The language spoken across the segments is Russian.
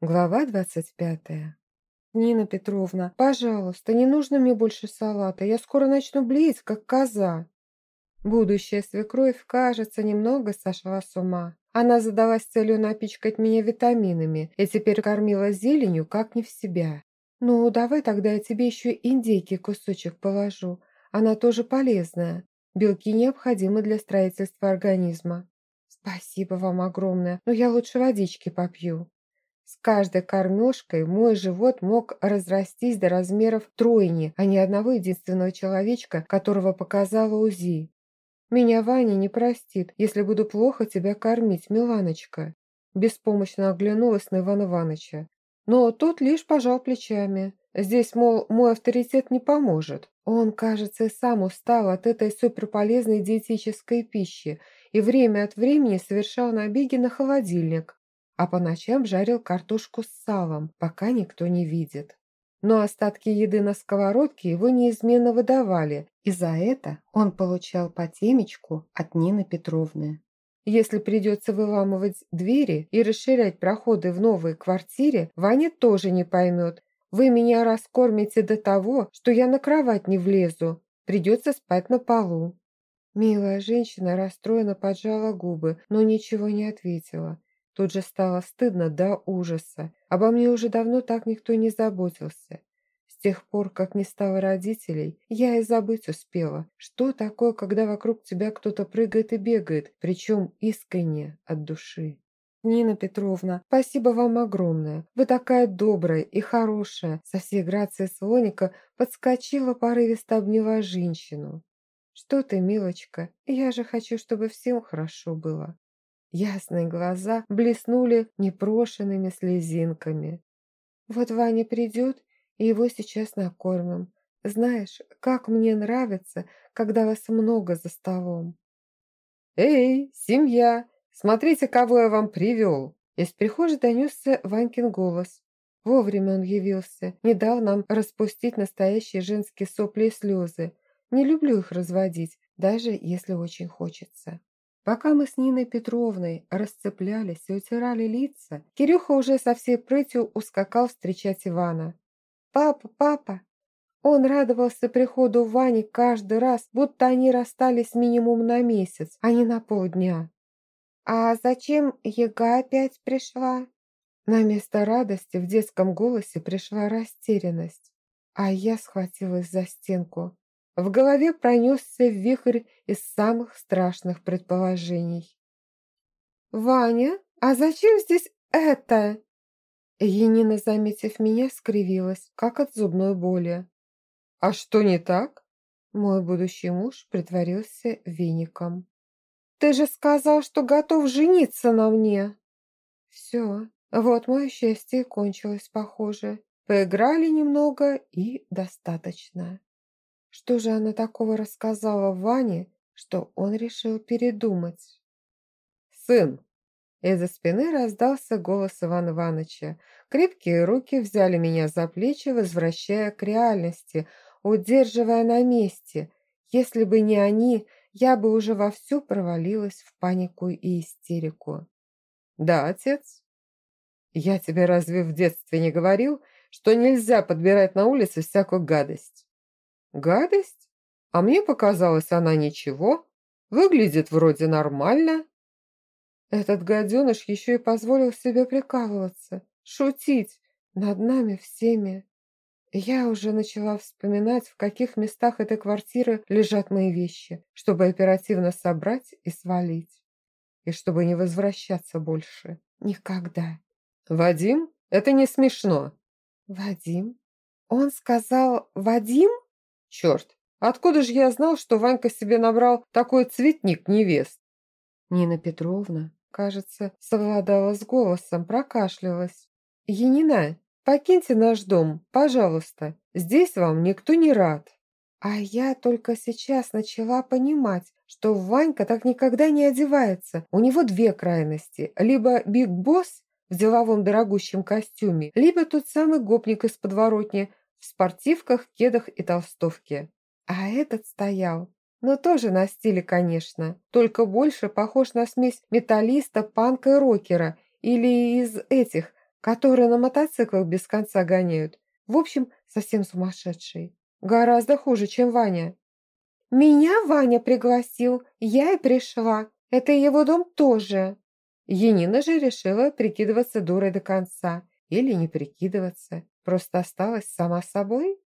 Глава двадцать пятая. «Нина Петровна, пожалуйста, не нужно мне больше салата, я скоро начну блеять, как коза». Будущая свекровь, кажется, немного сошла с ума. Она задалась целью напичкать меня витаминами и теперь кормила зеленью, как не в себя. «Ну, давай тогда я тебе еще индейки кусочек положу. Она тоже полезная. Белки необходимы для строительства организма». «Спасибо вам огромное, но я лучше водички попью». С каждой кормежкой мой живот мог разрастись до размеров тройни, а не одного единственного человечка, которого показала УЗИ. Меня Ваня не простит, если буду плохо тебя кормить, Миланочка. Беспомощно оглянулась на Ивана Ивановича. Но тот лишь пожал плечами. Здесь, мол, мой авторитет не поможет. Он, кажется, и сам устал от этой суперполезной диетической пищи и время от времени совершал набеги на холодильник, а по ночам жарил картошку с салом, пока никто не видит. Но остатки еды на сковородке его неизменно выдавали, и за это он получал по темечку от Нины Петровны. Если придется выламывать двери и расширять проходы в новой квартире, Ваня тоже не поймет. Вы меня раскормите до того, что я на кровать не влезу. Придется спать на полу. Милая женщина расстроенно поджала губы, но ничего не ответила. Тут же стало стыдно до ужаса. Обо мне уже давно так никто не заботился. С тех пор, как не стало родителей, я и забыть успела, что такое, когда вокруг тебя кто-то прыгает и бегает, причем искренне, от души. «Нина Петровна, спасибо вам огромное. Вы такая добрая и хорошая!» Со всей грацией слоника подскочила порывисто обняла женщину. «Что ты, милочка, я же хочу, чтобы всем хорошо было. Ясные глаза блеснули непрошенными слезинками. «Вот Ваня придет, и его сейчас накормим. Знаешь, как мне нравится, когда вас много за столом». «Эй, семья, смотрите, кого я вам привел!» Из прихожей донесся Ванькин голос. Вовремя он явился, не дал нам распустить настоящие женские сопли и слезы. Не люблю их разводить, даже если очень хочется. Пока мы с Ниной Петровной расцеплялись и утирали лица, Кирюха уже со всей прытью ускакал встречать Ивана. «Папа, папа!» Он радовался приходу Вани каждый раз, будто они расстались минимум на месяц, а не на полдня. «А зачем Ега опять пришла?» На место радости в детском голосе пришла растерянность, а я схватилась за стенку. В голове пронесся вихрь из самых страшных предположений. «Ваня, а зачем здесь это?» Енина, заметив меня, скривилась, как от зубной боли. «А что не так?» Мой будущий муж притворился веником. «Ты же сказал, что готов жениться на мне!» «Все, вот мое счастье кончилось, похоже. Поиграли немного и достаточно». Что же она такого рассказала Ване, что он решил передумать? «Сын!» Из-за спины раздался голос Ивана Ивановича. Крепкие руки взяли меня за плечи, возвращая к реальности, удерживая на месте. Если бы не они, я бы уже вовсю провалилась в панику и истерику. «Да, отец?» «Я тебе разве в детстве не говорил, что нельзя подбирать на улице всякую гадость?» Гадость? А мне показалось, она ничего. Выглядит вроде нормально. Этот гаденыш еще и позволил себе прикалываться, шутить над нами всеми. Я уже начала вспоминать, в каких местах этой квартиры лежат мои вещи, чтобы оперативно собрать и свалить. И чтобы не возвращаться больше. Никогда. «Вадим? Это не смешно». «Вадим? Он сказал «Вадим»?» Черт, откуда же я знал, что Ванька себе набрал такой цветник невест? Нина Петровна, кажется, совладала с голосом, прокашлялась. «Янина, покиньте наш дом, пожалуйста. Здесь вам никто не рад». А я только сейчас начала понимать, что Ванька так никогда не одевается. У него две крайности. Либо Биг Босс в деловом дорогущем костюме, либо тот самый гопник из подворотни, в спортивках, кедах и толстовке. А этот стоял, но тоже на стиле, конечно, только больше похож на смесь металлиста, панка и рокера или из этих которые на мотоциклах без конца гоняют. В общем, совсем сумасшедший. Гораздо хуже, чем Ваня. «Меня Ваня пригласил, я и пришла. Это его дом тоже». Енина же решила прикидываться дурой до конца. Или не прикидываться, просто осталась сама собой.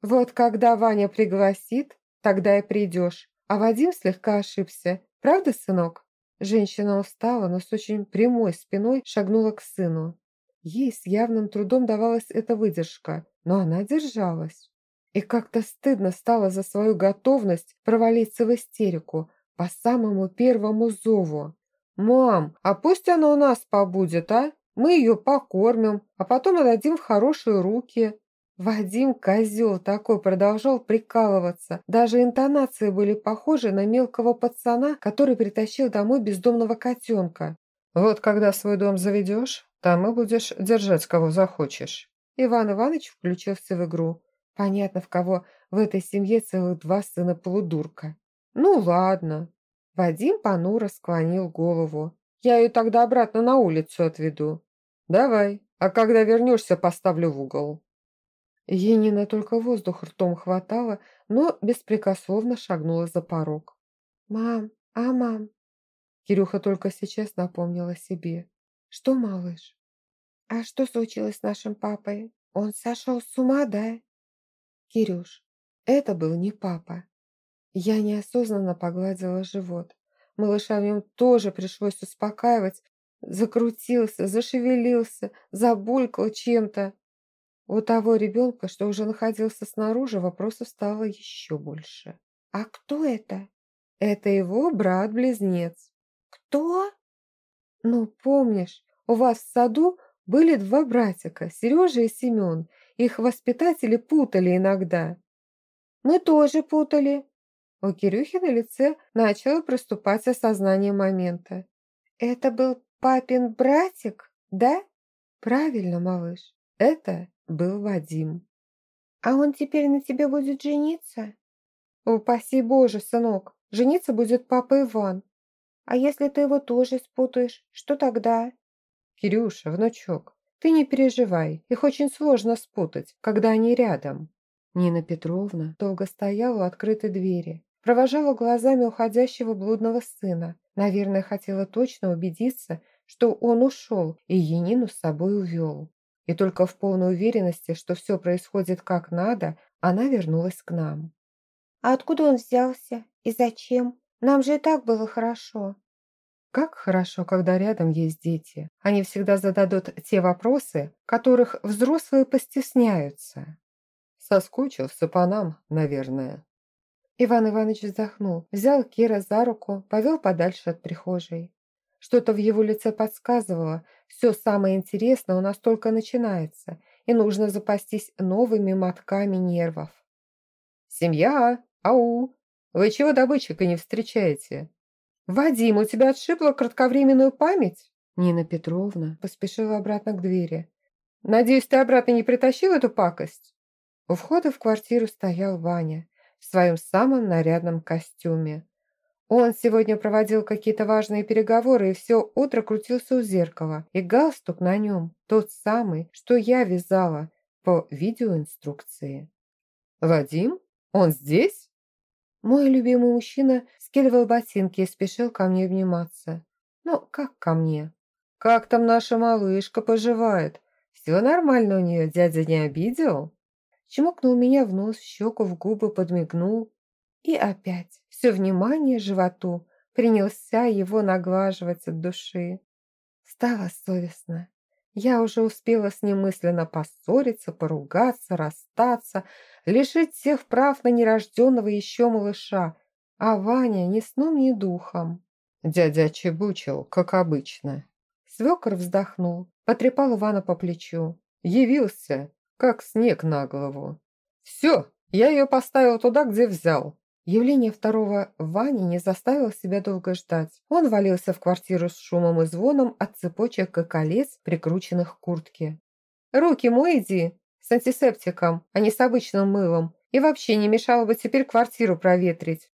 «Вот когда Ваня пригласит, тогда и придешь. А Вадим слегка ошибся. Правда, сынок?» Женщина устала, но с очень прямой спиной шагнула к сыну. Ей с явным трудом давалась эта выдержка, но она держалась. И как-то стыдно стало за свою готовность провалиться в истерику по самому первому зову. «Мам, а пусть она у нас побудет, а? Мы ее покормим, а потом отдадим в хорошие руки». Вадим, козел такой, продолжал прикалываться. Даже интонации были похожи на мелкого пацана, который притащил домой бездомного котенка. «Вот когда свой дом заведешь, там и будешь держать, кого захочешь». Иван Иванович включился в игру. Понятно, в кого в этой семье целых два сына полудурка. «Ну ладно». Вадим понуро склонил голову. «Я ее тогда обратно на улицу отведу». «Давай, а когда вернешься, поставлю в угол». Енина только воздух ртом хватала, но беспрекословно шагнула за порог. «Мам, а мам?» Кирюха только сейчас напомнила себе. «Что, малыш?» «А что случилось с нашим папой? Он сошел с ума, да?» «Кирюш, это был не папа». Я неосознанно погладила живот. Малыша в нем тоже пришлось успокаивать. Закрутился, зашевелился, забулькал чем-то. У того ребенка, что уже находился снаружи, вопросов стало еще больше. «А кто это?» «Это его брат-близнец». «Кто?» «Ну, помнишь, у вас в саду были два братика, Сережа и Семен. Их воспитатели путали иногда». «Мы тоже путали». У Кирюхи на лице начало проступать осознание момента. «Это был папин братик, да?» «Правильно, малыш, это был Вадим. «А он теперь на тебе будет жениться?» «Упаси Боже, сынок, жениться будет папа Иван. А если ты его тоже спутаешь, что тогда?» «Кирюша, внучок, ты не переживай, их очень сложно спутать, когда они рядом». Нина Петровна долго стояла у открытой двери, провожала глазами уходящего блудного сына. Наверное, хотела точно убедиться, что он ушел и Енину с собой увел. И только в полной уверенности, что все происходит как надо, она вернулась к нам. «А откуда он взялся? И зачем? Нам же и так было хорошо». Как хорошо, когда рядом есть дети. Они всегда зададут те вопросы, которых взрослые постесняются. Соскучился по нам, наверное. Иван Иванович вздохнул, взял Кира за руку, повел подальше от прихожей. Что-то в его лице подсказывало, все самое интересное у нас только начинается, и нужно запастись новыми мотками нервов. «Семья! Ау! Вы чего добытчика не встречаете?» «Вадим, у тебя отшибла кратковременную память?» Нина Петровна поспешила обратно к двери. «Надеюсь, ты обратно не притащил эту пакость?» У входа в квартиру стоял Ваня своем самом нарядном костюме. Он сегодня проводил какие-то важные переговоры и все утро крутился у зеркала. И галстук на нем тот самый, что я вязала по видеоинструкции. «Вадим? Он здесь?» Мой любимый мужчина скидывал ботинки и спешил ко мне обниматься. «Ну, как ко мне?» «Как там наша малышка поживает? Все нормально у нее, дядя не обидел?» Чмокнул меня в нос, в щеку, в губы, подмигнул. И опять все внимание животу принялся его наглаживать от души. Стало совестно. Я уже успела с ним мысленно поссориться, поругаться, расстаться, лишить всех прав на нерожденного еще малыша, а Ваня ни сном, ни духом. Дядя чебучил, как обычно. Свекор вздохнул, потрепал Ивана по плечу. Явился, как снег на голову. «Все, я ее поставил туда, где взял. Явление второго Вани не заставило себя долго ждать. Он валился в квартиру с шумом и звоном от цепочек и колец, прикрученных к куртке. «Руки мой иди! С антисептиком, а не с обычным мылом. И вообще не мешало бы теперь квартиру проветрить».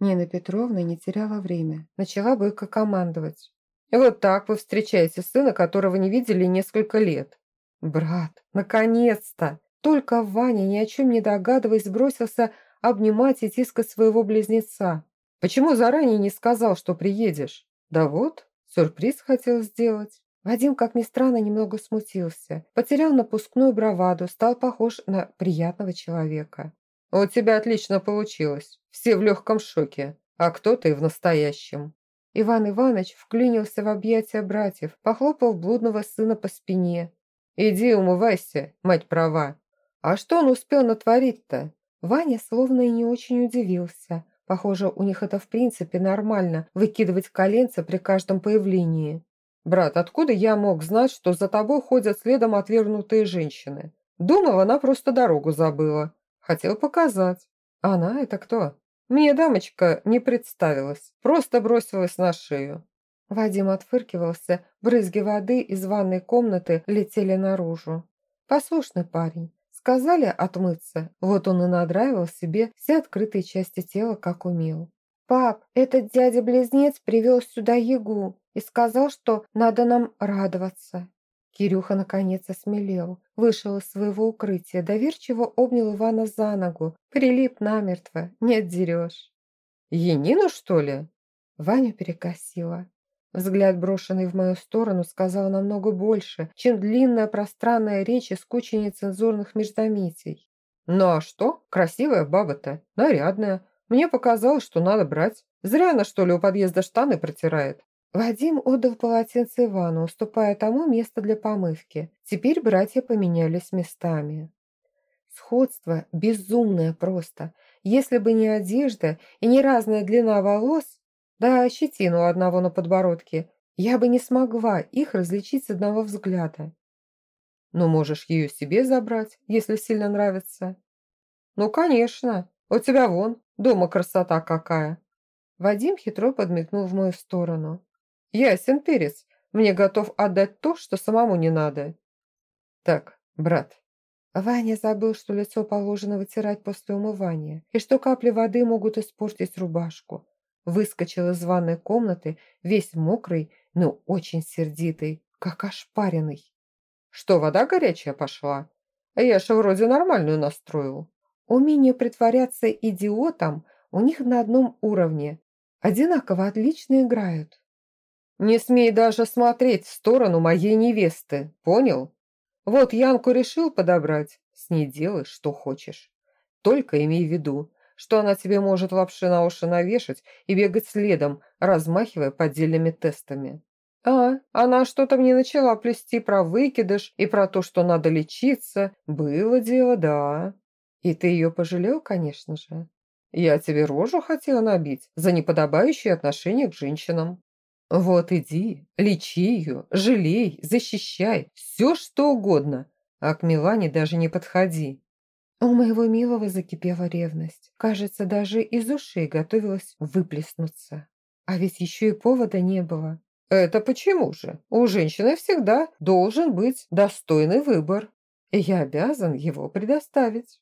Нина Петровна не теряла время. Начала бойко командовать. Вот так вы встречаете сына, которого не видели несколько лет. Брат, наконец-то! Только Ваня, ни о чем не догадываясь, бросился обнимать и тискать своего близнеца. Почему заранее не сказал, что приедешь? Да вот, сюрприз хотел сделать. Вадим, как ни странно, немного смутился. Потерял напускную браваду, стал похож на приятного человека. «У тебя отлично получилось. Все в легком шоке. А кто ты в настоящем?» Иван Иванович вклинился в объятия братьев, похлопал блудного сына по спине. «Иди умывайся, мать права. А что он успел натворить-то?» Ваня словно и не очень удивился. Похоже, у них это в принципе нормально – выкидывать коленца при каждом появлении. «Брат, откуда я мог знать, что за тобой ходят следом отвергнутые женщины? Думал, она просто дорогу забыла. Хотел показать. Она это кто? Мне дамочка не представилась, просто бросилась на шею». Вадим отфыркивался, брызги воды из ванной комнаты летели наружу. Послушный парень. Сказали отмыться, вот он и надраивал себе все открытые части тела, как умел. «Пап, этот дядя-близнец привел сюда Ягу и сказал, что надо нам радоваться». Кирюха наконец осмелел, вышел из своего укрытия, доверчиво обнял Ивана за ногу, прилип намертво, не отдерешь. «Енину, что ли?» Ваню перекосило. Взгляд, брошенный в мою сторону, сказал намного больше, чем длинная пространная речь из кучи нецензурных междометий. «Ну а что? Красивая баба-то, нарядная. Мне показалось, что надо брать. Зря она, что ли, у подъезда штаны протирает. Вадим отдал полотенце Ивану, уступая тому место для помывки. Теперь братья поменялись местами. Сходство безумное просто. Если бы не одежда и не разная длина волос, да щетину одного на подбородке, я бы не смогла их различить с одного взгляда. Ну, можешь ее себе забрать, если сильно нравится. Ну, конечно. У тебя вон, дома красота какая!» Вадим хитро подмигнул в мою сторону. «Ясен перец. Мне готов отдать то, что самому не надо». «Так, брат». Ваня забыл, что лицо положено вытирать после умывания, и что капли воды могут испортить рубашку. Выскочил из ванной комнаты, весь мокрый, но очень сердитый, как ошпаренный. «Что, вода горячая пошла? Я же вроде нормальную настроил». Умение притворяться идиотом у них на одном уровне. Одинаково отлично играют. Не смей даже смотреть в сторону моей невесты, понял? Вот Янку решил подобрать, с ней делай, что хочешь. Только имей в виду, что она тебе может лапши на уши навешать и бегать следом, размахивая поддельными тестами. А, она что-то мне начала плести про выкидыш и про то, что надо лечиться. Было дело, да. И ты ее пожалел, конечно же. Я тебе рожу хотела набить за неподобающее отношение к женщинам. Вот иди, лечи ее, жалей, защищай, все что угодно, а к Милане даже не подходи. У моего милого закипела ревность. Кажется, даже из ушей готовилась выплеснуться. А ведь еще и повода не было. Это почему же? У женщины всегда должен быть достойный выбор. И я обязан его предоставить.